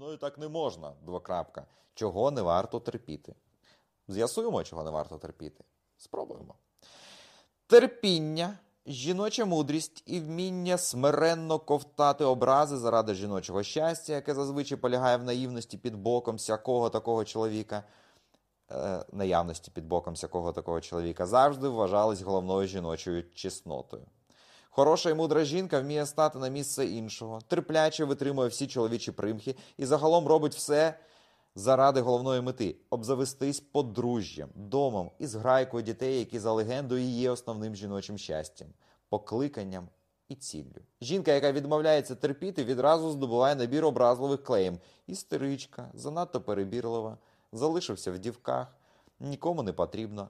мною так не можна. Двокрапка. Чого не варто терпіти? З'ясуємо, чого не варто терпіти. Спробуємо. Терпіння, жіноча мудрість і вміння смиренно ковтати образи заради жіночого щастя, яке зазвичай полягає в наївності під боком всякого такого чоловіка. Е, наявності під боком всякого такого чоловіка завжди вважались головною жіночою чеснотою. Хороша і мудра жінка вміє стати на місце іншого, терпляче витримує всі чоловічі примхи і загалом робить все заради головної мети обзавестись подружжям, домом і зграйкою дітей, які за легендою є основним жіночим щастям, покликанням і ціллю. Жінка, яка відмовляється терпіти, відразу здобуває набір образливих клеєм. Істеричка, занадто перебірлива, залишився в дівках, нікому не потрібно.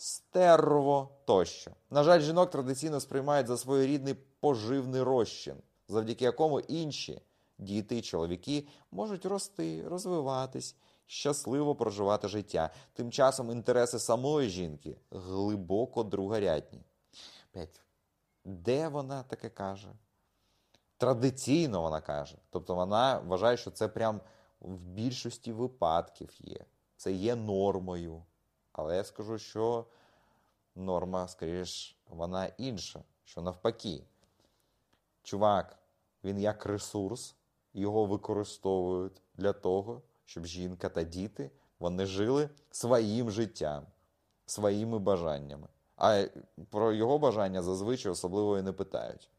Стерво тощо. На жаль, жінок традиційно сприймають за своєрідний поживний розчин, завдяки якому інші діти і чоловіки можуть рости, розвиватись, щасливо проживати життя. Тим часом інтереси самої жінки глибоко другорядні. Де вона таке каже? Традиційно вона каже. Тобто вона вважає, що це прям в більшості випадків є. Це є нормою. Але я скажу, що норма, скоріш, вона інша, що навпаки. Чувак, він як ресурс, його використовують для того, щоб жінка та діти вони жили своїм життям, своїми бажаннями. А про його бажання зазвичай особливо і не питають.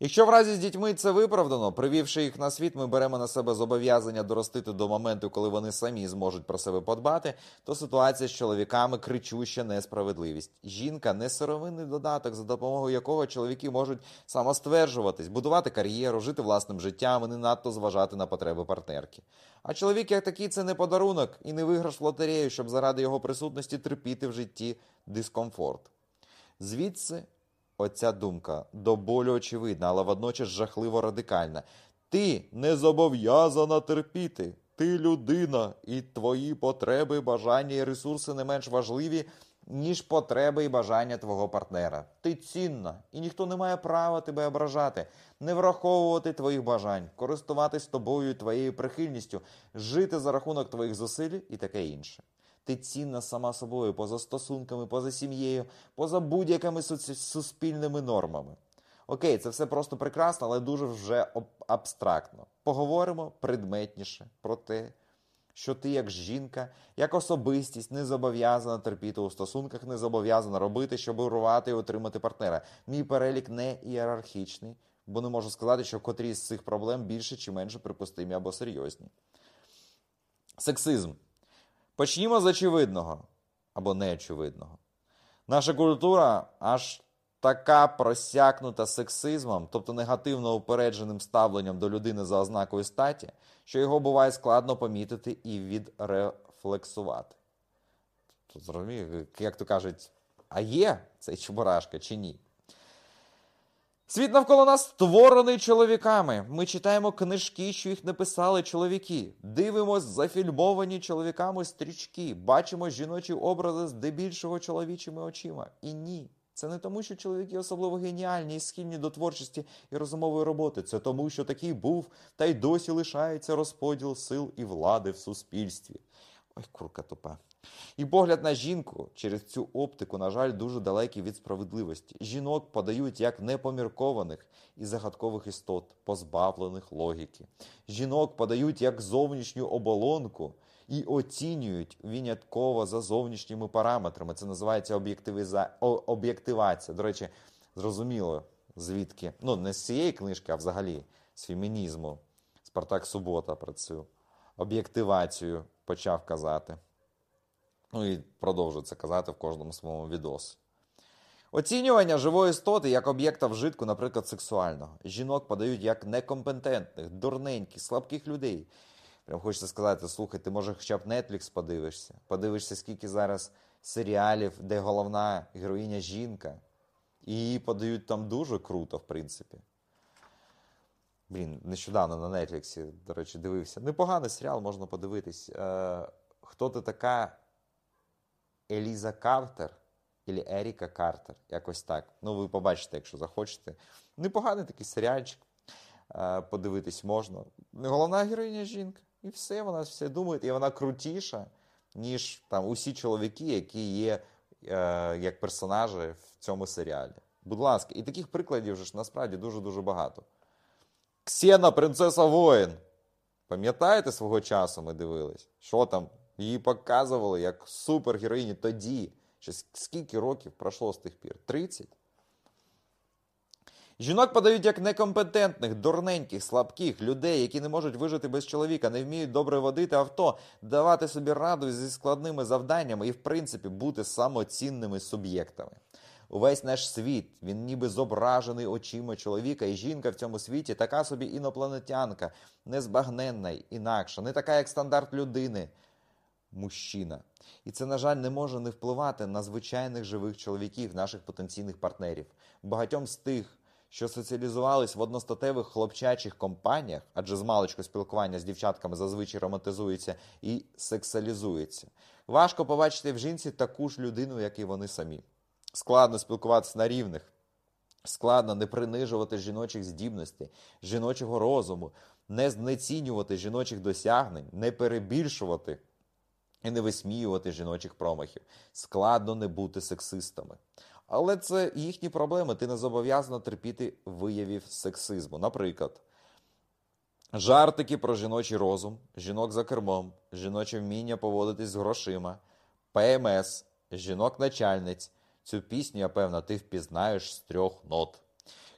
Якщо в разі з дітьми це виправдано, привівши їх на світ, ми беремо на себе зобов'язання доростити до моменту, коли вони самі зможуть про себе подбати, то ситуація з чоловіками кричуща несправедливість. Жінка не сировинний додаток, за допомогою якого чоловіки можуть самостверджуватись, будувати кар'єру, жити власним життям і не надто зважати на потреби партнерки. А чоловік, як такий, це не подарунок і не виграш в лотерею, щоб заради його присутності терпіти в житті дискомфорт. Звідси Оця думка до болю очевидна, але водночас жахливо радикальна. Ти не зобов'язана терпіти. Ти людина, і твої потреби, бажання і ресурси не менш важливі, ніж потреби і бажання твого партнера. Ти цінна, і ніхто не має права тебе ображати, не враховувати твоїх бажань, користуватись тобою і твоєю прихильністю, жити за рахунок твоїх зусиль і таке інше. Ти цінна сама собою, поза стосунками, поза сім'єю, поза будь-якими суспільними нормами. Окей, це все просто прекрасно, але дуже вже абстрактно. Поговоримо предметніше про те, що ти, як жінка, як особистість не зобов'язана терпіти у стосунках, не зобов'язана робити, щоб урвати і отримати партнера. Мій перелік не ієрархічний, бо не можу сказати, що котрі з цих проблем більше чи менше припустимі або серйозні. Сексизм. Почнімо з очевидного або неочевидного. Наша культура аж така просякнута сексизмом, тобто негативно упередженим ставленням до людини за ознакою статі, що його буває складно помітити і відрефлексувати. Зрозумію, як то кажуть, а є цей чебурашка чи ні? Світ навколо нас створений чоловіками. Ми читаємо книжки, що їх написали чоловіки. Дивимось зафільмовані чоловіками стрічки, бачимо жіночі образи здебільшого чоловічими очима. І ні. Це не тому, що чоловіки особливо геніальні і схильні до творчості і розумової роботи. Це тому, що такий був, та й досі лишається розподіл сил і влади в суспільстві. Ой, курка тупа. І погляд на жінку через цю оптику, на жаль, дуже далекий від справедливості. Жінок подають як непоміркованих і загадкових істот, позбавлених логіки. Жінок подають як зовнішню оболонку і оцінюють винятково за зовнішніми параметрами. Це називається об'єктивація. До речі, зрозуміло, звідки, ну не з цієї книжки, а взагалі з фемінізму. Спартак Субота про цю об'єктивацію почав казати. Ну і продовжую це казати в кожному своєму відосі. Оцінювання живої істоти як об'єкта вжитку, наприклад, сексуального. Жінок подають як некомпетентних, дурненьких, слабких людей. Прям хочеться сказати, слухай, ти може хоча б Netflix подивишся. Подивишся, скільки зараз серіалів, де головна героїня жінка. І її подають там дуже круто, в принципі. Блін, нещодавно на Netflix, до речі, дивився. Непоганий серіал, можна подивитись. Е, Хто ти така? Еліза Картер або Еріка Картер. Якось так. Ну, ви побачите, якщо захочете. Непоганий такий серіальчик. Подивитись можна. головна героїня жінка. І все, вона все думає, і вона крутіша, ніж там усі чоловіки, які є е, як персонажі в цьому серіалі. Будь ласка, і таких прикладів вже ж насправді дуже-дуже багато. Ксена, принцеса воїн. Пам'ятаєте свого часу ми дивились? Що там? Її показували як супергероїні тоді. Ще скільки років пройшло з тих пір? 30? Жінок подають як некомпетентних, дурненьких, слабких людей, які не можуть вижити без чоловіка, не вміють добре водити авто, давати собі раду зі складними завданнями і, в принципі, бути самоцінними суб'єктами. Увесь наш світ, він ніби зображений очима чоловіка, і жінка в цьому світі така собі інопланетянка, незбагненна, інакша, не така, як стандарт людини. Мужчина. І це, на жаль, не може не впливати на звичайних живих чоловіків, наших потенційних партнерів. Багатьом з тих, що соціалізувались в одностатевих хлопчачих компаніях, адже з маличку спілкування з дівчатками зазвичай романтизується і сексуалізується. Важко побачити в жінці таку ж людину, як і вони самі. Складно спілкуватися на рівних, складно не принижувати жіночих здібностей, жіночого розуму, не знецінювати жіночих досягнень, не перебільшувати і не висміювати жіночих промахів. Складно не бути сексистами. Але це їхні проблеми. Ти не зобов'язана терпіти виявів сексизму. Наприклад, жартики про жіночий розум, жінок за кермом, жіноче вміння поводитись з грошима, ПМС, жінок-начальниць. Цю пісню, я певна, ти впізнаєш з трьох нот.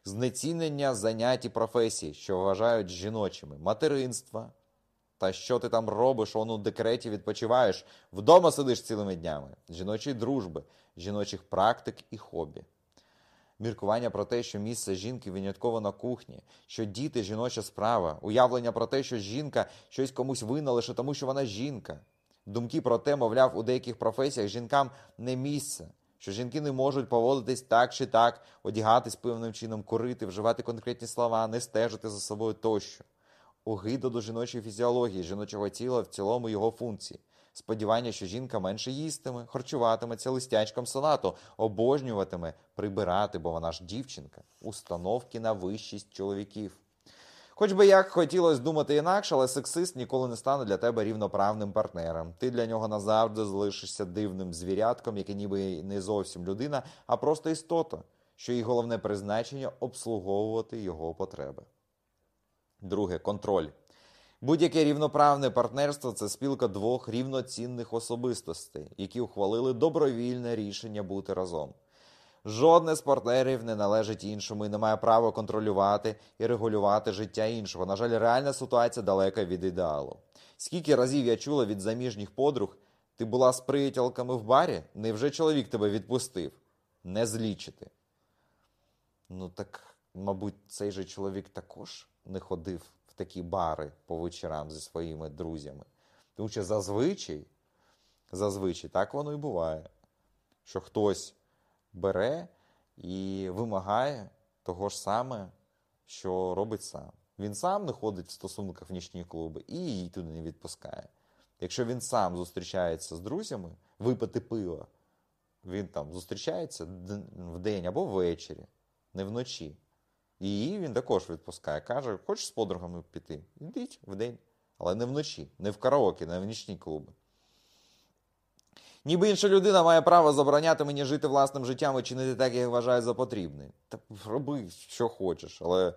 Знецінення занять і професій, що вважають жіночими, материнства. Та що ти там робиш, он у декреті відпочиваєш, вдома сидиш цілими днями, жіночої дружби, жіночих практик і хобі. Міркування про те, що місце жінки винятково на кухні, що діти жіноча справа, уявлення про те, що жінка щось комусь винна лише тому, що вона жінка. Думки про те, мовляв, у деяких професіях жінкам не місце, що жінки не можуть поводитись так чи так, одягатись певним чином, курити, вживати конкретні слова, не стежити за собою тощо. Огида до жіночої фізіології, жіночого тіла в цілому його функції. Сподівання, що жінка менше їстиме, харчуватиметься листячком салату, обожнюватиме прибирати, бо вона ж дівчинка, установки на вищість чоловіків. Хоч би як хотілося думати інакше, але сексист ніколи не стане для тебе рівноправним партнером. Ти для нього назавжди залишишся дивним звірятком, який ніби не зовсім людина, а просто істота, що її головне призначення обслуговувати його потреби. Друге контроль. Будь-яке рівноправне партнерство це спілка двох рівноцінних особистостей, які ухвалили добровільне рішення бути разом. Жодне з партнерів не належить іншому і не має права контролювати і регулювати життя іншого. На жаль, реальна ситуація далека від ідеалу. Скільки разів я чула від заміжніх подруг, ти була з приятелками в барі? Невже чоловік тебе відпустив? Не злічити. Ну так, мабуть, цей же чоловік також не ходив в такі бари по вечорам зі своїми друзями. Тому що зазвичай, зазвичай так воно і буває, що хтось бере і вимагає того ж саме, що робить сам. Він сам не ходить в стосунках в нічні клуби і її туди не відпускає. Якщо він сам зустрічається з друзями, випити пива, він там зустрічається в день або ввечері, не вночі. І її він також відпускає. Каже, хочеш з подругами піти? Йдіть в день. Але не вночі, не в караоке, не в нічні клуби. Ніби інша людина має право забороняти мені жити власним життям і чинити так, як вважає за потрібне. Та роби, що хочеш. Але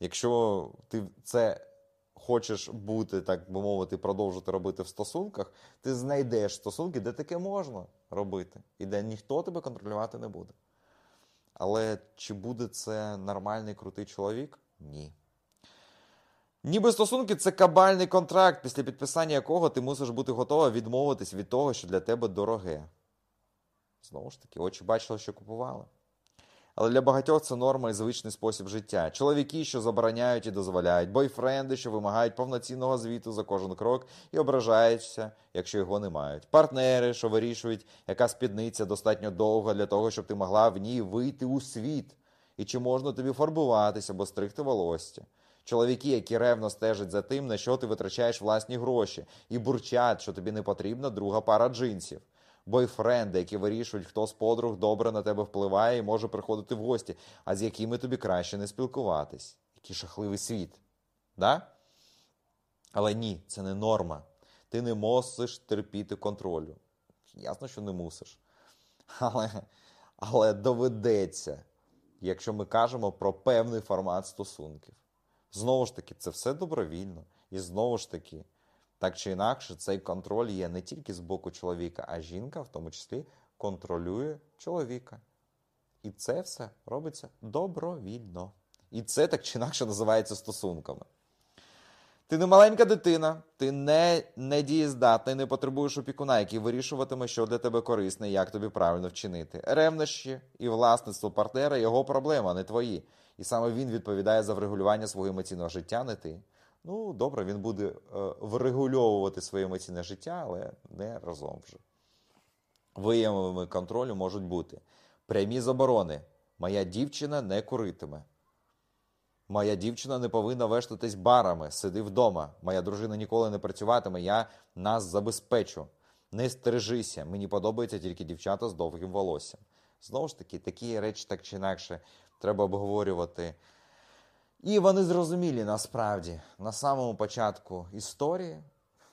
якщо ти це хочеш бути, так би мовити, продовжити робити в стосунках, ти знайдеш стосунки, де таке можна робити, і де ніхто тебе контролювати не буде. Але чи буде це нормальний крутий чоловік? Ні. Ніби стосунки це кабальний контракт, після підписання якого ти мусиш бути готова відмовитись від того, що для тебе дороге. Знову ж таки, очі бачили, що купували. Але для багатьох це норма і звичний спосіб життя. Чоловіки, що забороняють і дозволяють, бойфренди, що вимагають повноцінного звіту за кожен крок і ображаються, якщо його не мають. Партнери, що вирішують, яка спідниця достатньо довга для того, щоб ти могла в ній вийти у світ. І чи можна тобі фарбуватися або стригти волосся. Чоловіки, які ревно стежать за тим, на що ти витрачаєш власні гроші, і бурчать, що тобі не потрібна друга пара джинсів. Бойфренди, які вирішують, хто з подруг добре на тебе впливає і може приходити в гості, а з якими тобі краще не спілкуватись. Який жахливий світ. Да? Але ні, це не норма. Ти не мусиш терпіти контролю. Ясно, що не мусиш. Але, але доведеться, якщо ми кажемо про певний формат стосунків. Знову ж таки, це все добровільно. І знову ж таки, так чи інакше, цей контроль є не тільки з боку чоловіка, а жінка, в тому числі, контролює чоловіка. І це все робиться добровільно. І це так чи інакше називається стосунками. Ти не маленька дитина, ти не недієздатна і не потребуєш опікуна, який вирішуватиме, що для тебе корисне як тобі правильно вчинити. Ревнощі і власництво партнера його проблема, не твої. І саме він відповідає за врегулювання свого емоційного життя, не ти. Ну, добре, він буде е, врегульовувати своє емоційне життя, але не разом вже. Виявами контролю можуть бути прямі заборони. Моя дівчина не куритиме. Моя дівчина не повинна вештатись барами, сиди вдома. Моя дружина ніколи не працюватиме, я нас забезпечу. Не стережися, мені подобаються тільки дівчата з довгим волоссям. Знову ж таки, такі речі так чи інакше треба обговорювати. І вони зрозумілі насправді на самому початку історії.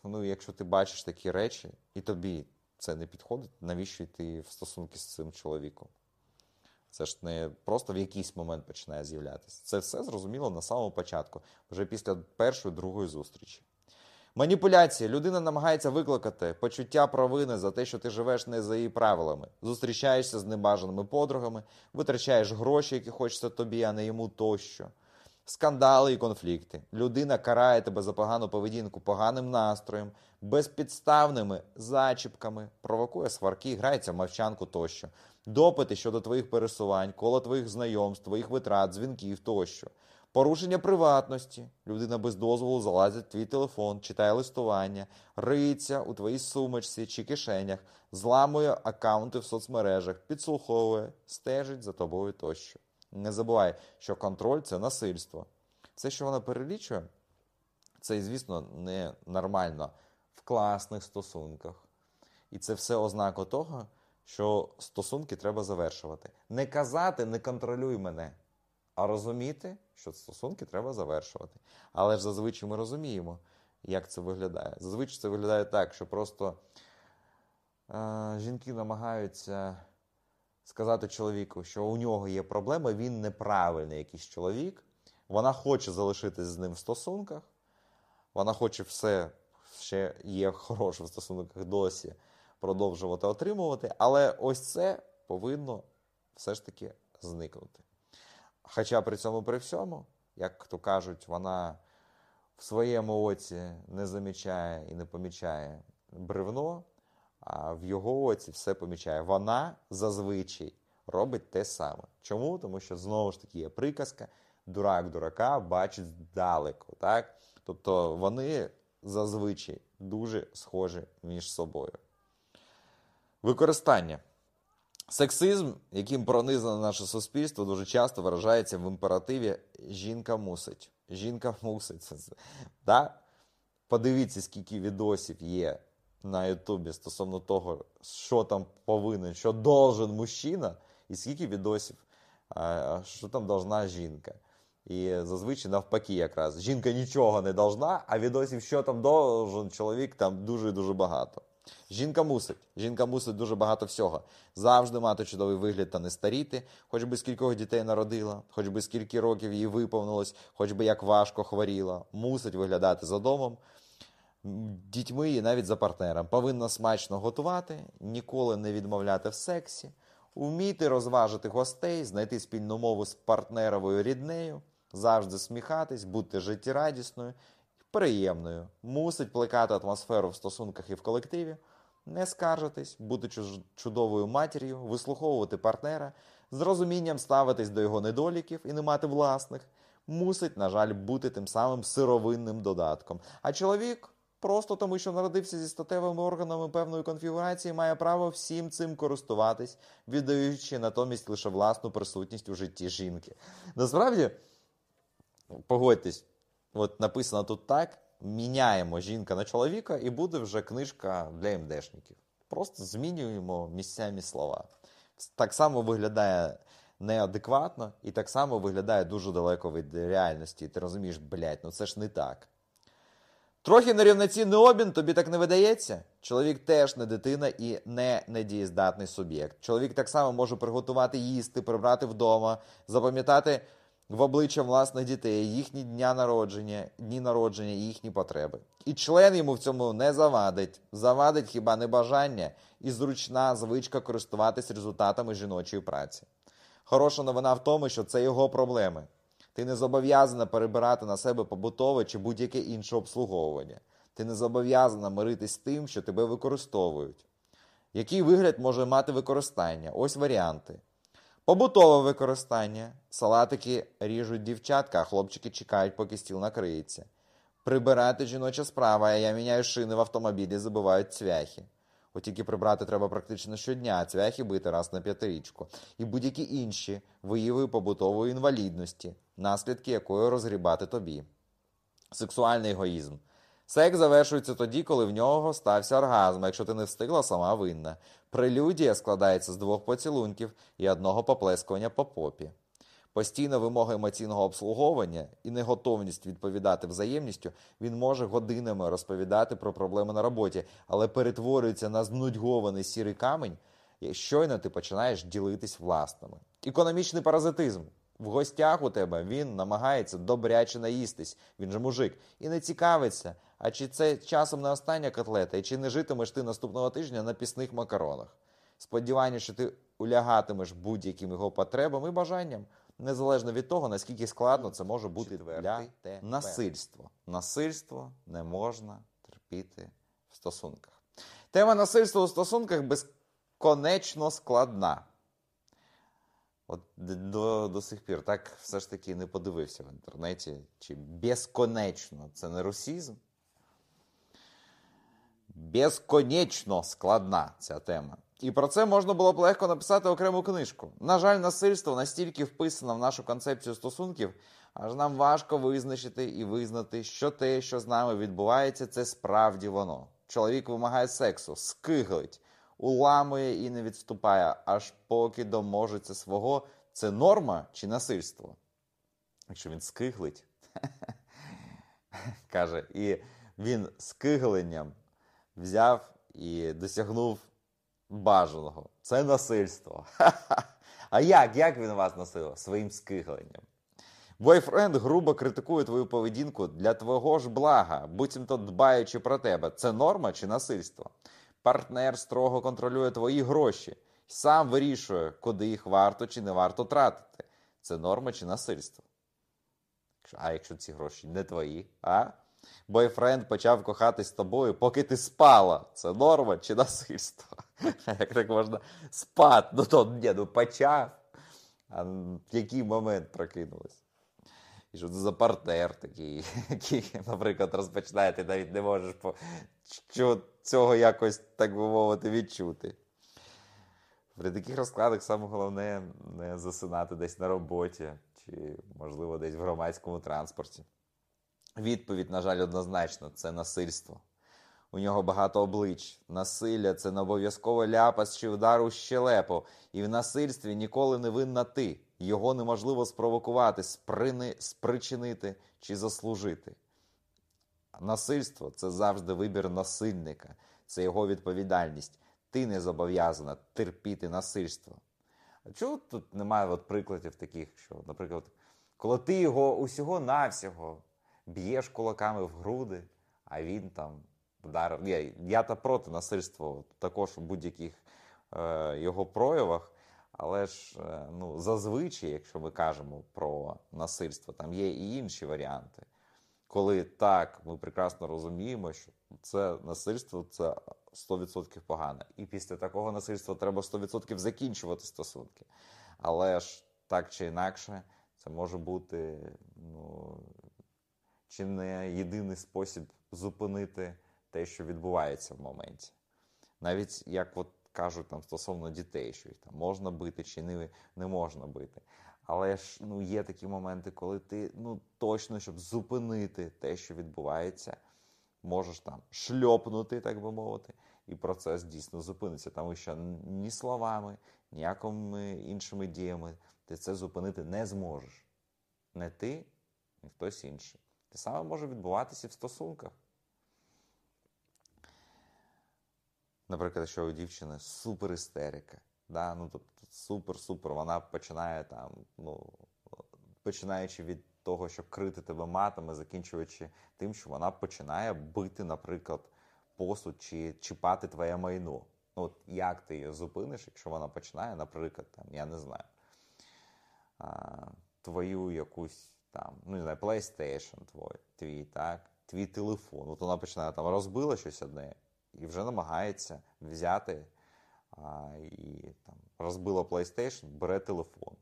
Ну, якщо ти бачиш такі речі, і тобі це не підходить, навіщо йти в стосунки з цим чоловіком? Це ж не просто в якийсь момент починає з'являтися. Це все зрозуміло на самому початку, вже після першої, другої зустрічі. Маніпуляції. Людина намагається викликати почуття провини за те, що ти живеш не за її правилами. Зустрічаєшся з небажаними подругами, витрачаєш гроші, які хочеться тобі, а не йому тощо. Скандали і конфлікти. Людина карає тебе за погану поведінку, поганим настроєм, безпідставними зачіпками, провокує сварки, грається в мовчанку тощо. Допити щодо твоїх пересувань, коло твоїх знайомств, твоїх витрат, дзвінків тощо. Порушення приватності. Людина без дозволу залазить в твій телефон, читає листування, риється у твоїй сумочці чи кишенях, зламує аккаунти в соцмережах, підслуховує, стежить за тобою тощо. Не забувай, що контроль це насильство. Все, що вона перелічує, це, звісно, не нормально в класних стосунках. І це все ознака того, що стосунки треба завершувати. Не казати, не контролюй мене, а розуміти, що стосунки треба завершувати. Але ж зазвичай ми розуміємо, як це виглядає. Зазвичай це виглядає так, що просто е, жінки намагаються сказати чоловіку, що у нього є проблема, він неправильний якийсь чоловік. Вона хоче залишитись з ним в стосунках, вона хоче все ще є хороше в стосунках досі продовжувати отримувати, але ось це повинно все ж таки зникнути. Хоча при цьому при всьому, як то кажуть, вона в своєму оці не замічає і не помічає бревно, а в його оці все помічає. Вона зазвичай робить те саме. Чому? Тому що знову ж таки є приказка, дурак дурака бачить здалеку. Так? Тобто вони зазвичай дуже схожі між собою. Використання. Сексизм, яким пронизане наше суспільство, дуже часто виражається в імперативі жінка мусить. Жінка мусить. Да? Подивіться, скільки відосів є на Ютубі стосовно того, що там повинен, що должен мужчина, і скільки відосів, що там должна жінка. І зазвичай навпаки, якраз жінка нічого не должна, а відосів, що там должен чоловік, там дуже дуже багато. Жінка мусить. Жінка мусить дуже багато всього. Завжди мати чудовий вигляд та не старіти, хоч би скількох дітей народила, хоч би скільки років їй виповнилось, хоч би як важко хворіла. Мусить виглядати за домом, дітьми і навіть за партнером. Повинна смачно готувати, ніколи не відмовляти в сексі, вміти розважити гостей, знайти спільну мову з партнеровою ріднею, завжди сміхатись, бути життєрадісною приємною, мусить плекати атмосферу в стосунках і в колективі, не скаржитись, бути чудовою матір'ю, вислуховувати партнера, з розумінням ставитись до його недоліків і не мати власних, мусить, на жаль, бути тим самим сировинним додатком. А чоловік. Просто тому, що народився зі статевими органами певної конфігурації, має право всім цим користуватись, віддаючи натомість лише власну присутність у житті жінки. Насправді, погодьтесь, От написано тут так: міняємо жінка на чоловіка, і буде вже книжка для МДшників. Просто змінюємо місцями слова. Так само виглядає неадекватно, і так само виглядає дуже далеко від реальності. Ти розумієш, блядь, ну це ж не так. Трохи нерівноцінний обмін, тобі так не видається? Чоловік теж не дитина і не недієздатний суб'єкт. Чоловік так само може приготувати їсти, прибрати вдома, запам'ятати в обличчя власних дітей, їхні дня народження, дні народження, і їхні потреби. І член йому в цьому не завадить. Завадить хіба небажання і зручна звичка користуватись результатами жіночої праці. Хороша новина в тому, що це його проблеми. Ти не зобов'язана перебирати на себе побутове чи будь-яке інше обслуговування. Ти не зобов'язана миритись з тим, що тебе використовують. Який вигляд може мати використання? Ось варіанти. Побутове використання. Салатики ріжуть дівчатка, а хлопчики чекають, поки стіл накриється. Прибирати жіноча справа, а я міняю шини в автомобілі, забивають цвяхи. От тільки прибрати треба практично щодня, а цвяхи бити раз на п'ятирічку. І будь-які інші вияви побутової інвалідності, наслідки якої розгрібати тобі. Сексуальний егоїзм. Секс завершується тоді, коли в нього стався оргазм, якщо ти не встигла, сама винна. Прелюдія складається з двох поцілунків і одного поплескування по попі. Постійна вимога емоційного обслуговування і неготовність відповідати взаємністю, він може годинами розповідати про проблеми на роботі, але перетворюється на знудьгований сірий камінь, і щойно ти починаєш ділитись власними. Економічний паразитизм. В гостях у тебе він намагається добряче наїстись, він же мужик, і не цікавиться, а чи це часом не остання котлета, і чи не житимеш ти наступного тижня на пісних макаронах. Сподівання, що ти улягатимеш будь-яким його потребам і бажанням, незалежно від того, наскільки складно це може бути для тебе. Насильство. Насильство не можна терпіти в стосунках. Тема насильства у стосунках безконечно складна. От до, до сих пір так все ж таки не подивився в інтернеті, чи безконечно це не русізм. Безконечно складна ця тема. І про це можна було б легко написати окрему книжку. На жаль, насильство настільки вписано в нашу концепцію стосунків, аж нам важко визначити і визнати, що те, що з нами відбувається, це справді воно. Чоловік вимагає сексу, скиглить, уламує і не відступає, аж поки доможеться свого. Це норма чи насильство? Якщо він скиглить, каже, і він скигленням взяв і досягнув бажаного. Це насильство. А як? Як він вас насилив? Своїм скигленням. Бойфренд грубо критикує твою поведінку для твого ж блага, буцімто дбаючи про тебе. Це норма чи насильство? Партнер строго контролює твої гроші, сам вирішує, куди їх варто чи не варто тратити. Це норма чи насильство? А якщо ці гроші не твої, а? Бойфренд почав кохатись з тобою, поки ти спала. Це норма чи насильство? Як так можна спати? Ну то ні, ну почав. А в який момент прокинулась? І що це за партнер такий, який, наприклад, розпочинає, ти навіть не можеш по... цього якось, так би мовити, відчути. При таких розкладах саме головне не засинати десь на роботі, чи, можливо, десь в громадському транспорті. Відповідь, на жаль, однозначно це насильство. У нього багато облич. Насилля це не обов'язково ляпас чи удар у щелепу. І в насильстві ніколи не винна ти. Його неможливо спровокувати, сприни, спричинити чи заслужити. Насильство це завжди вибір насильника, це його відповідальність. Ти не зобов'язана терпіти насильство. А чого тут немає от прикладів таких, що, наприклад, коли ти його усього-навсього б'єш кулаками в груди, а він там вдарив. Я, я та проти насильства також у будь-яких е, його проявах. Але ж е, ну, зазвичай, якщо ми кажемо про насильство, там є і інші варіанти. Коли так, ми прекрасно розуміємо, що це насильство це 100% погане. І після такого насильства треба 100% закінчувати стосунки. Але ж так чи інакше, це може бути ну, чи не єдиний спосіб зупинити те, що відбувається в моменті. Навіть як от кажуть там стосовно дітей, що їх там можна бити чи не, не можна бити. Але ж ну, є такі моменти, коли ти ну, точно, щоб зупинити те, що відбувається, можеш там шльопнути, так би мовити, і процес дійсно зупиниться. Тому що ні словами, ніякими іншими діями ти це зупинити не зможеш. Не ти, ні хтось інший. Те саме може відбуватися і в стосунках. Наприклад, що у дівчини супер істерика, да? ну, тобто супер-супер, вона починає там, ну, починаючи від того, що крити тебе матами, закінчуючи тим, що вона починає бити, наприклад, посуд чи чіпати твоє майно. Ну, от Як ти її зупиниш, якщо вона починає, наприклад, там, я не знаю, а, твою якусь там, ну не знаю, PlayStation твой, твій, так, твій телефон. От вона починає там розбила щось одне і вже намагається взяти а, і там розбила PlayStation, бере телефон,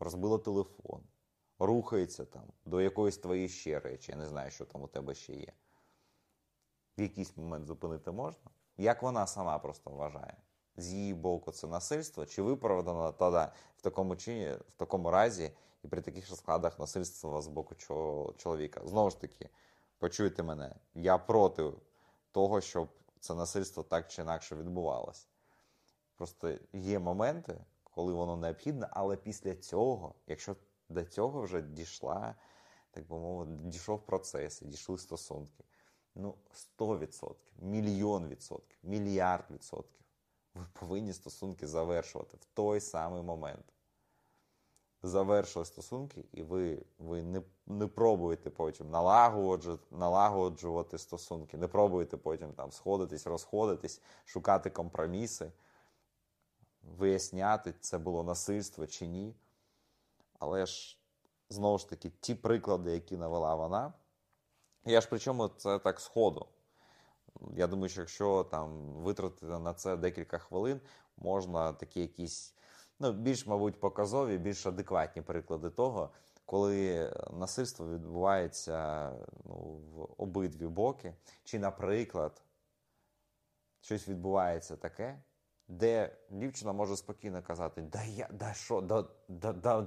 розбила телефон, рухається там до якоїсь твоєї ще речі. Я не знаю, що там у тебе ще є. В якийсь момент зупинити можна? Як вона сама просто вважає? З її боку це насильство, чи виправдано тоді в такому чині, в такому разі, і при таких розкладах насильства з боку чоловіка? Знову ж таки, почуйте мене, я проти того, щоб це насильство так чи інакше відбувалося. Просто є моменти, коли воно необхідне, але після цього, якщо до цього вже дійшла, так би мовити, дійшов процес, дійшли стосунки. Ну, 100%, мільйон відсотків, мільярд відсотків. Ви повинні стосунки завершувати в той самий момент. Завершили стосунки, і ви ви не не пробуєте потім налагоджувати налагоджувати стосунки, не пробуєте потім там сходитись, розходитись, шукати компроміси, виясняти, це було насильство чи ні. Але ж, знову ж таки, ті приклади, які навела вона. Я ж причому це так сходу. Я думаю, що якщо там витратити на це декілька хвилин, можна такі якісь ну, більш, мабуть, показові, більш адекватні приклади того, коли насильство відбувається ну, в обидві боки. Чи, наприклад, щось відбувається таке, де дівчина може спокійно казати: Да я да що, да, да, да,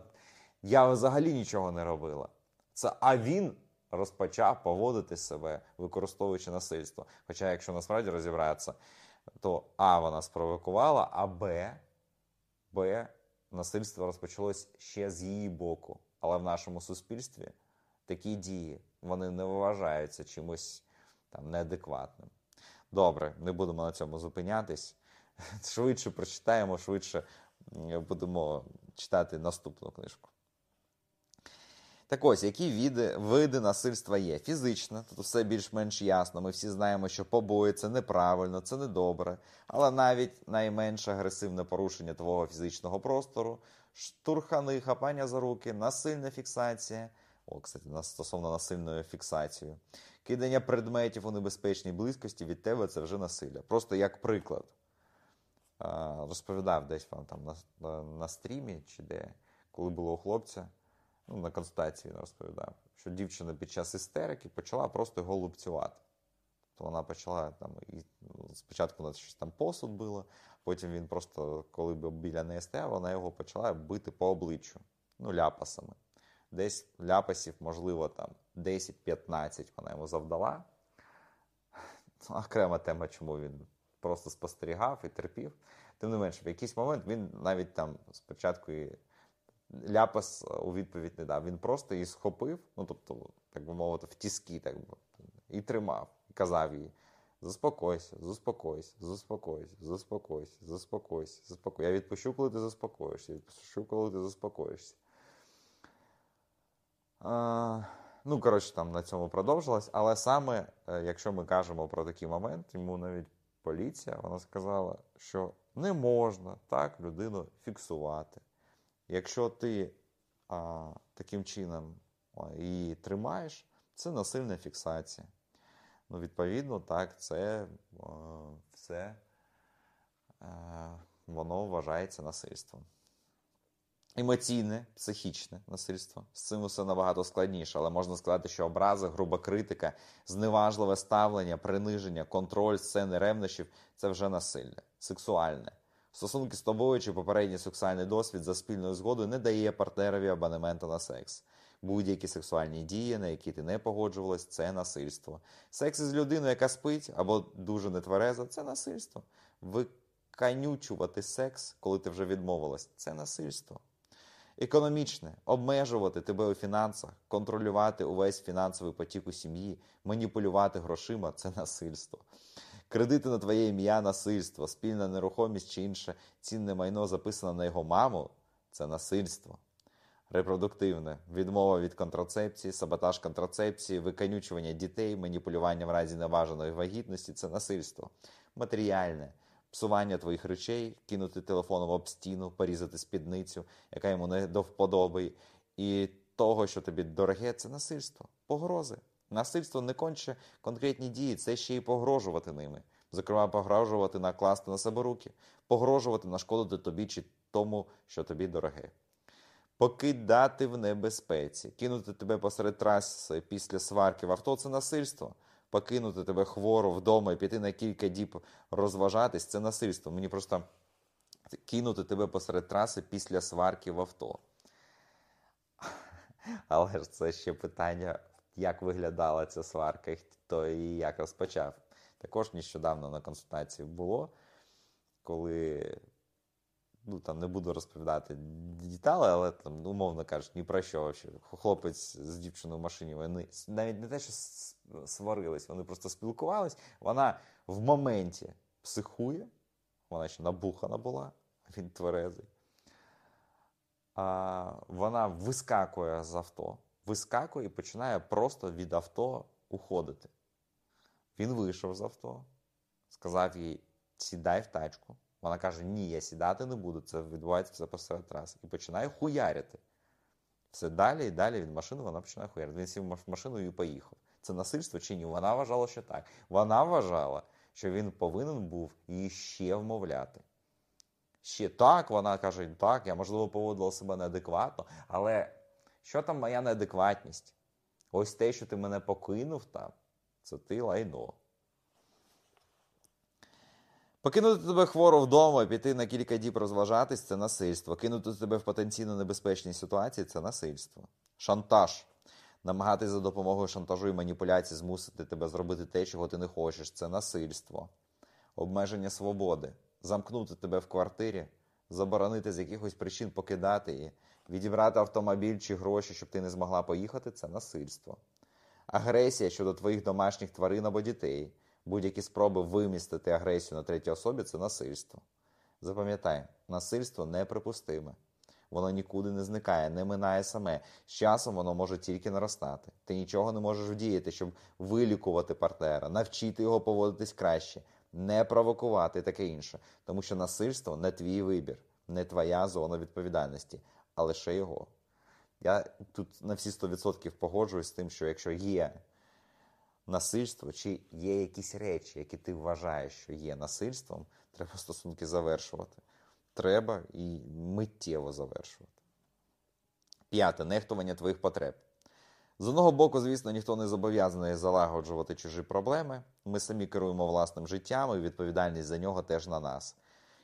я взагалі нічого не робила. Це а він розпочав поводити себе, використовуючи насильство. Хоча, якщо насправді розібратися, то А вона спровокувала, а Б, Б насильство розпочалось ще з її боку. Але в нашому суспільстві такі дії вони не вважаються чимось там неадекватним. Добре, не будемо на цьому зупинятись. Швидше прочитаємо, швидше будемо читати наступну книжку. Так ось, які види, види насильства є? Фізичне, тут все більш-менш ясно. Ми всі знаємо, що побої це неправильно, це недобре. Але навіть найменш агресивне порушення твого фізичного простору, штурхани, хапання за руки, насильна фіксація. О, кстати, стосовно насильної фіксації. Кидання предметів у небезпечній близькості від тебе це вже насилля. Просто як приклад. Розповідав десь вам там на, на стрімі, чи де, коли було у хлопця ну, на консультації він розповідав, що дівчина під час істерики почала просто його лупцювати. То вона почала там і ну, спочатку на щось там посуд було, потім він просто, коли біля неї стояв, вона його почала бити по обличчю, ну, ляпасами. Десь ляпасів, можливо, там 10-15 вона йому завдала. Окрема тема, чому він просто спостерігав і терпів. Тим не менше, в якийсь момент він навіть там спочатку і ляпас у відповідь не дав. Він просто її схопив, ну тобто, так би мовити, в тіски, так би, і тримав, і казав їй: заспокойся, заспокойся, заспокойся, заспокойся, заспокойся, заспокойся. Я відпущу, коли ти заспокоїшся, я відпущу, коли ти заспокоїшся. А, Ну, коротше, там на цьому продовжилось. Але саме, е, якщо ми кажемо про такий момент, йому навіть поліція вона сказала, що не можна так людину фіксувати. Якщо ти а, таким чином її тримаєш, це насильна фіксація. Ну, Відповідно, так, це а, все а, воно вважається насильством. Емоційне, психічне насильство. З цим все набагато складніше, але можна сказати, що образи, груба критика, зневажливе ставлення, приниження, контроль, сцени ревнощів це вже насилля, сексуальне. Стосунки з тобою чи попередній сексуальний досвід за спільною згодою не дає партнерові абонементу на секс. Будь-які сексуальні дії, на які ти не погоджувалась, це насильство. Секс із людиною, яка спить або дуже нетвереза, це насильство. Виканючувати секс, коли ти вже відмовилась, це насильство. Економічне обмежувати тебе у фінансах, контролювати увесь фінансовий потік у сім'ї, маніпулювати грошима це насильство. Кредити на твоє ім'я, насильство, спільна нерухомість чи інше цінне майно записане на його маму це насильство. Репродуктивне, відмова від контрацепції, саботаж контрацепції, виконючування дітей, маніпулювання в разі неважаної вагітності це насильство. Матеріальне, псування твоїх речей, кинути телефоном об стіну, порізати спідницю, яка йому не до вподоби, і того, що тобі дороге, це насильство, погрози. Насильство не конче конкретні дії, це ще й погрожувати ними. Зокрема, погрожувати накласти на себе руки, погрожувати нашкодити тобі чи тому, що тобі дороге. Покидати в небезпеці, кинути тебе посеред траси після сварки в авто це насильство. Покинути тебе хворо вдома і піти на кілька діб розважатись це насильство. Мені просто кинути тебе посеред траси після сварки в авто. Але ж це ще питання, як виглядала ця сварка, і хто її як розпочав. Також нещодавно на консультації було, коли ну там не буду розповідати деталі, але там, умовно кажуть, ні про що. Хлопець з дівчиною в машині, вони навіть не те, що сварились, вони просто спілкувались. Вона в моменті психує, вона ще набухана була, він тверезий. А Вона вискакує з авто, вискакує і починає просто від авто уходити. Він вийшов з авто, сказав їй: сідай в тачку. Вона каже: Ні, я сідати не буду, це відбувається все посеред траси. І починає хуярити. Все далі і далі від машини вона починає хуярити. Він сів в машину і поїхав. Це насильство чи ні? Вона вважала, що так. Вона вважала, що він повинен був її ще вмовляти. Ще так, вона каже, так, я, можливо, поводила себе неадекватно, але що там моя неадекватність? Ось те, що ти мене покинув там, це ти лайно. Покинути тебе хворо вдома, піти на кілька діб розважатись це насильство. Кинути тебе в потенційно небезпечній ситуації це насильство. Шантаж. Намагатись за допомогою шантажу і маніпуляцій змусити тебе зробити те, чого ти не хочеш це насильство. Обмеження свободи. Замкнути тебе в квартирі, заборонити з якихось причин покидати її, відібрати автомобіль чи гроші, щоб ти не змогла поїхати це насильство. Агресія щодо твоїх домашніх тварин або дітей. Будь-які спроби вимістити агресію на третій особі це насильство. Запам'ятай, насильство неприпустиме. Воно нікуди не зникає, не минає саме. З часом воно може тільки наростати. Ти нічого не можеш вдіяти, щоб вилікувати партнера, навчити його поводитись краще, не провокувати таке інше. Тому що насильство не твій вибір, не твоя зона відповідальності, а лише його. Я тут на всі 100% погоджуюсь з тим, що якщо є насильство, чи є якісь речі, які ти вважаєш, що є насильством, треба стосунки завершувати. Треба і миттєво завершувати. П'яте нехтування твоїх потреб. З одного боку, звісно, ніхто не зобов'язаний залагоджувати чужі проблеми. Ми самі керуємо власним життям, і відповідальність за нього теж на нас.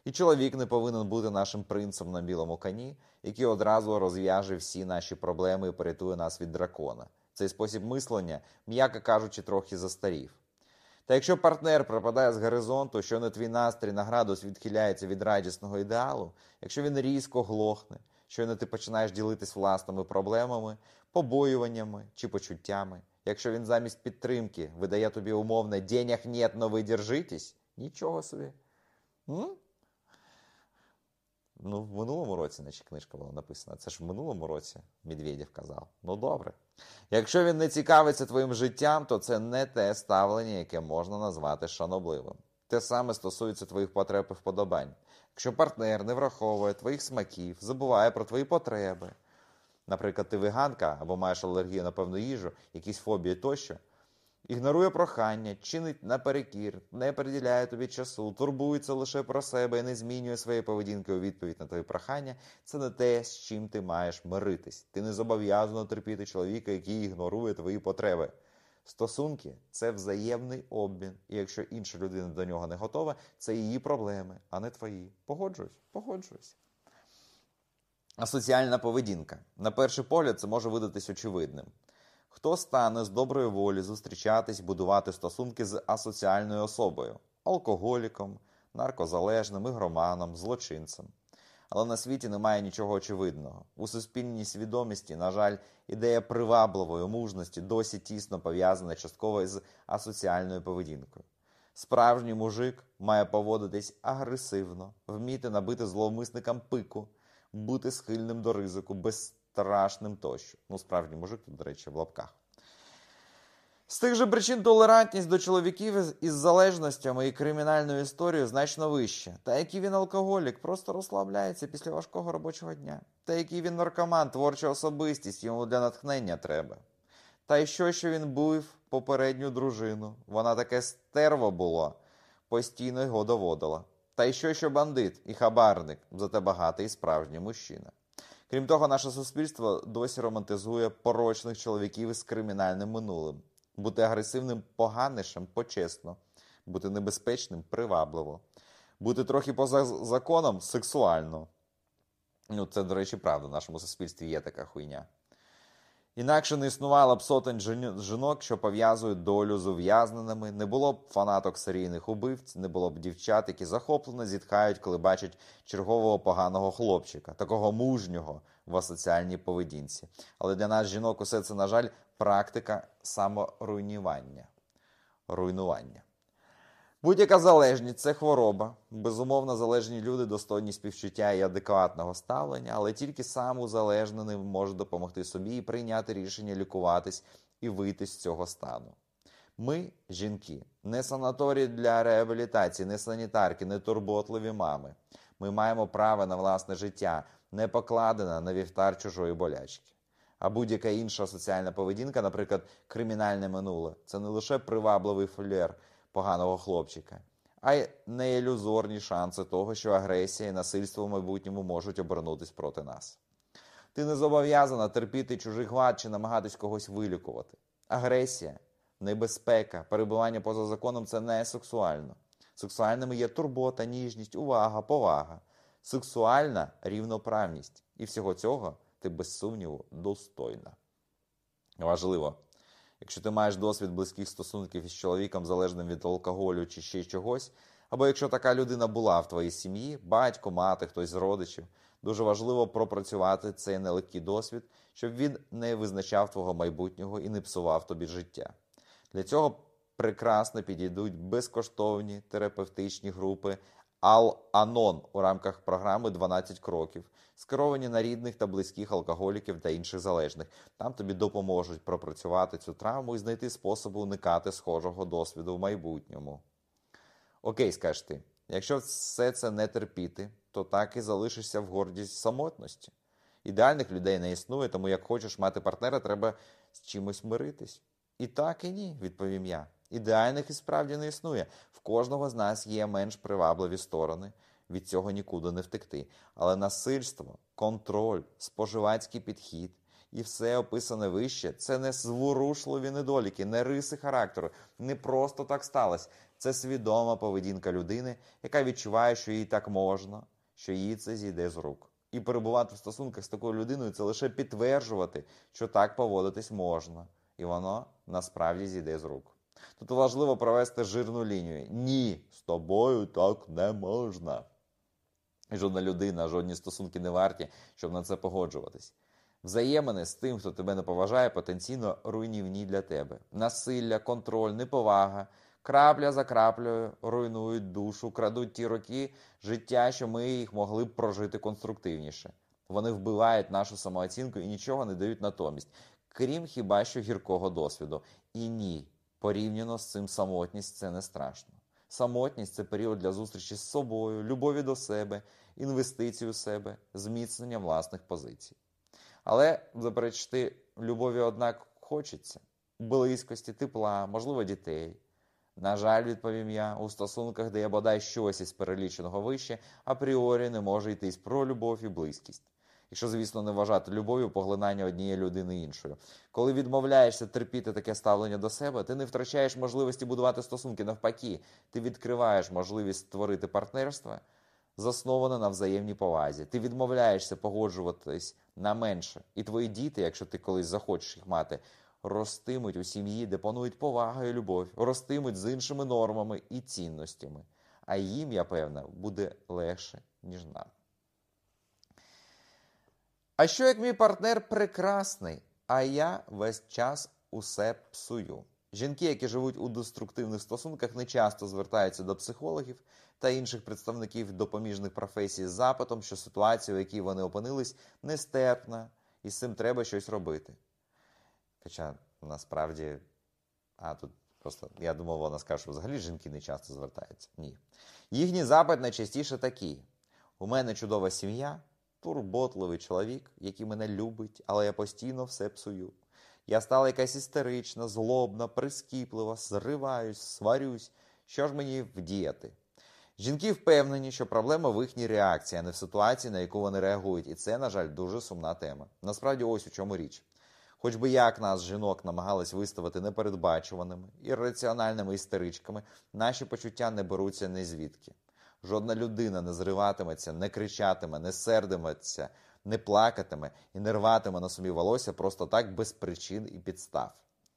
І чоловік не повинен бути нашим принцем на білому коні, який одразу розв'яже всі наші проблеми і порятує нас від дракона. Цей спосіб мислення, м'яко кажучи, трохи застарів. Та якщо партнер пропадає з горизонту, що не твій настрій на градус відхиляється від радісного ідеалу, якщо він різко глохне, що не ти починаєш ділитись власними проблемами, побоюваннями чи почуттями, якщо він замість підтримки видає тобі умовне «денег нет, но ви держитесь», нічого собі. М? Ну, в минулому році, наче книжка була написана. Це ж в минулому році Медведєв казав. Ну добре. Якщо він не цікавиться твоїм життям, то це не те ставлення, яке можна назвати шанобливим. Те саме стосується твоїх потреб і вподобань. Якщо партнер не враховує твоїх смаків, забуває про твої потреби. Наприклад, ти веганка або маєш алергію на певну їжу, якісь фобії тощо, ігнорує прохання, чинить наперекір, не приділяє тобі часу, турбується лише про себе і не змінює своєї поведінки у відповідь на твої прохання, це не те, з чим ти маєш миритись. Ти не зобов'язано терпіти чоловіка, який ігнорує твої потреби. Стосунки це взаємний обмін, і якщо інша людина до нього не готова, це її проблеми, а не твої. Погоджуюсь, погоджуюсь. Асоціальна поведінка. На перший погляд, це може видатись очевидним. Хто стане з доброї волі зустрічатись, будувати стосунки з асоціальною особою, алкоголіком, наркозалежним, ігроманом, злочинцем. Але на світі немає нічого очевидного. У суспільній свідомості, на жаль, ідея привабливої мужності досі тісно пов'язана частково з асоціальною поведінкою. Справжній мужик має поводитись агресивно, вміти набити зловмисникам пику, бути схильним до ризику, безстрашним тощо. Ну, справжній мужик, тут, до речі, в лапках. З тих же причин толерантність до чоловіків із- із залежностями і кримінальною історією значно вища. Та який він алкоголік, просто розслабляється після важкого робочого дня. Та який він наркоман, творча особистість, йому для натхнення треба. Та й що, що він був попередню дружину. Вона таке стерво було, постійно його доводила. Та й що, що бандит і хабарник, зате багатий і справжній мужчина. Крім того, наше суспільство досі романтизує порочних чоловіків із кримінальним минулим. Бути агресивним поганишем почесно, бути небезпечним привабливо, бути трохи поза законом сексуально. Ну, це, до речі, правда, в нашому суспільстві є така хуйня. Інакше не існувало б сотень жінок, що пов'язують долю з ув'язненими, не було б фанаток серійних убивць, не було б дівчат, які захоплено зітхають, коли бачать чергового поганого хлопчика, такого мужнього в асоціальній поведінці. Але для нас, жінок, усе це, на жаль, практика саморуйнування. Руйнування. Будь-яка залежність це хвороба. Безумовно, залежні люди достойні співчуття і адекватного ставлення, але тільки сам узалежнений може допомогти собі і прийняти рішення лікуватись і вийти з цього стану. Ми, жінки, не санаторії для реабілітації, не санітарки, не турботливі мами. Ми маємо право на власне життя, не покладене на вівтар чужої болячки. А будь-яка інша соціальна поведінка, наприклад, кримінальне минуле, це не лише привабливий флер поганого хлопчика, а й не ілюзорні шанси того, що агресія і насильство в майбутньому можуть обернутись проти нас. Ти не зобов'язана терпіти чужих вад чи намагатись когось вилікувати. Агресія, небезпека, перебування поза законом це не сексуально. Сексуальними є турбота, ніжність, увага, повага. Сексуальна рівноправність. І всього цього ти без сумніву достойна. Важливо. Якщо ти маєш досвід близьких стосунків із чоловіком, залежним від алкоголю чи ще чогось, або якщо така людина була в твоїй сім'ї, батько, мати, хтось з родичів, дуже важливо пропрацювати цей нелегкий досвід, щоб він не визначав твого майбутнього і не псував тобі життя. Для цього прекрасно підійдуть безкоштовні терапевтичні групи Ал-Анон у рамках програми «12 кроків, скеровані на рідних та близьких алкоголіків та інших залежних. Там тобі допоможуть пропрацювати цю травму і знайти способи уникати схожого досвіду в майбутньому. Окей, скажеш ти, якщо все це не терпіти, то так і залишишся в гордість самотності. Ідеальних людей не існує, тому як хочеш мати партнера, треба з чимось миритись. І так, і ні, відповім я. Ідеальних і справді не існує. В кожного з нас є менш привабливі сторони. Від цього нікуди не втекти. Але насильство, контроль, споживацький підхід і все описане вище це не зворушливі недоліки, не риси характеру, не просто так сталося. Це свідома поведінка людини, яка відчуває, що їй так можна, що їй це зійде з рук. І перебувати в стосунках з такою людиною це лише підтверджувати, що так поводитись можна, і воно насправді зійде з рук. Тут важливо провести жирну лінію. Ні, з тобою так не можна. І Жодна людина, жодні стосунки не варті, щоб на це погоджуватись. Взаємини з тим, хто тебе не поважає, потенційно руйнівні для тебе. Насилля, контроль, неповага, крапля за краплею руйнують душу, крадуть ті роки життя, що ми їх могли б прожити конструктивніше. Вони вбивають нашу самооцінку і нічого не дають натомість, крім хіба що гіркого досвіду. І ні, порівняно з цим самотність це не страшно. Самотність це період для зустрічі з собою, любові до себе, інвестицій у себе, зміцнення власних позицій. Але заперечити любові, однак, хочеться близькості, тепла, можливо, дітей. На жаль, відповім я, у стосунках, де я бодай щось із переліченого вище, апріорі не може йтись про любов і близькість. Якщо, звісно, не вважати любов'ю поглинання однієї людини іншою. Коли відмовляєшся терпіти таке ставлення до себе, ти не втрачаєш можливості будувати стосунки. Навпаки, ти відкриваєш можливість створити партнерство, засноване на взаємній повазі. Ти відмовляєшся погоджуватись на менше. І твої діти, якщо ти колись захочеш їх мати, ростимуть у сім'ї, де панують повага і любов, ростимуть з іншими нормами і цінностями. А їм, я певна, буде легше, ніж нам. А що як мій партнер прекрасний, а я весь час усе псую? Жінки, які живуть у деструктивних стосунках, не часто звертаються до психологів та інших представників допоміжних професій з запитом, що ситуація, в якій вони опинились, нестерпна, і з цим треба щось робити. Хоча насправді, а тут просто я думав, вона скаже, що взагалі жінки не часто звертаються. Ні. Їхній запит найчастіше такий: у мене чудова сім'я, турботливий чоловік, який мене любить, але я постійно все псую. Я стала якась істерична, злобна, прискіплива, зриваюсь, сварюсь. Що ж мені вдіяти? Жінки впевнені, що проблема в їхній реакції, а не в ситуації, на яку вони реагують. І це, на жаль, дуже сумна тема. Насправді, ось у чому річ. Хоч би як нас, жінок, намагались виставити непередбачуваними, ірраціональними істеричками, наші почуття не беруться ні звідки. Жодна людина не зриватиметься, не кричатиме, не сердиметься, не плакатиме і не рватиме на собі волосся просто так без причин і підстав.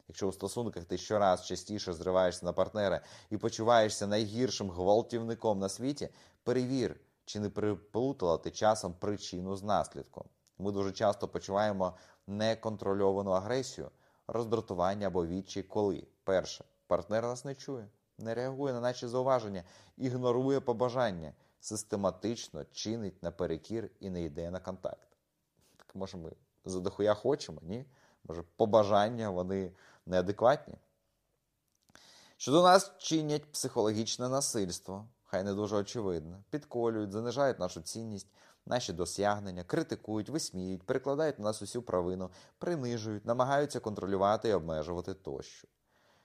Якщо у стосунках ти щораз частіше зриваєшся на партнера і почуваєшся найгіршим гвалтівником на світі, перевір, чи не приплутала ти часом причину з наслідком. Ми дуже часто почуваємо неконтрольовану агресію, роздратування або відчай, коли перше партнер нас не чує, не реагує на наші зауваження, ігнорує побажання, систематично чинить наперекір і не йде на контакт. Так може ми задохуя хочемо, ні? Може, побажання вони неадекватні? Що до нас чинять психологічне насильство, хай не дуже очевидно, підколюють, занижають нашу цінність, наші досягнення, критикують, висміють, перекладають на нас усю провину, принижують, намагаються контролювати і обмежувати тощо.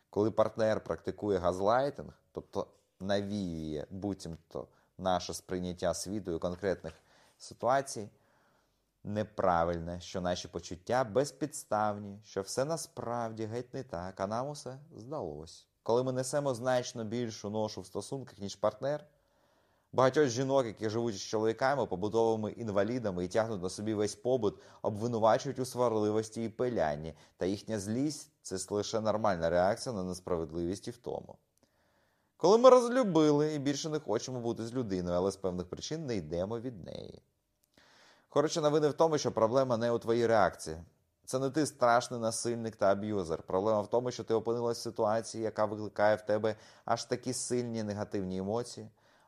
Коли партнер практикує газлайтинг, тобто навіює буцімто наше сприйняття світу і конкретних ситуацій, неправильне, що наші почуття безпідставні, що все насправді геть не так, а нам усе здалось. Коли ми несемо значно більшу ношу в стосунках, ніж партнер, багатьох жінок, які живуть з чоловіками, побутовими інвалідами і тягнуть на собі весь побут, обвинувачують у сварливості і пилянні, та їхня злість це лише нормальна реакція на несправедливість і втому. Коли ми розлюбили і більше не хочемо бути з людиною, але з певних причин не йдемо від неї. Коротше, новини в тому, що проблема не у твоїй реакції. Це не ти страшний насильник та аб'юзер. Проблема в тому, що ти опинилась в ситуації, яка викликає в тебе аж такі сильні негативні емоції,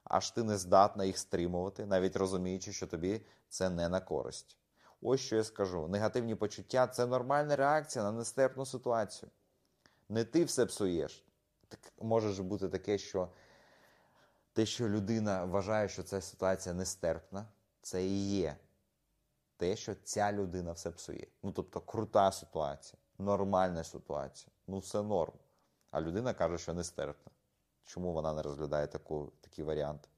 аж ти не здатна їх стримувати, навіть розуміючи, що тобі це не на користь. Ось що я скажу: негативні почуття це нормальна реакція на нестерпну ситуацію. Не ти все псуєш. Так може ж бути таке, що те, що людина вважає, що ця ситуація нестерпна, це і є те, що ця людина все псує. Ну, тобто, крута ситуація, нормальна ситуація, ну все норм. А людина каже, що нестерпна. Чому вона не розглядає таку, такі варіанти?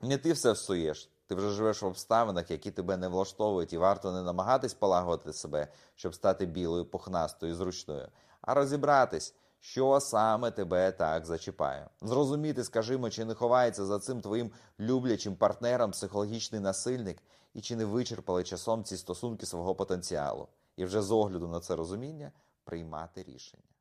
Не ти все псуєш. Ти вже живеш в обставинах, які тебе не влаштовують, і варто не намагатись полагодити себе, щоб стати білою, пухнастою, зручною, а розібратись, що саме тебе так зачіпає. Зрозуміти, скажімо, чи не ховається за цим твоїм люблячим партнером психологічний насильник, і чи не вичерпали часом ці стосунки свого потенціалу, і вже з огляду на це розуміння приймати рішення.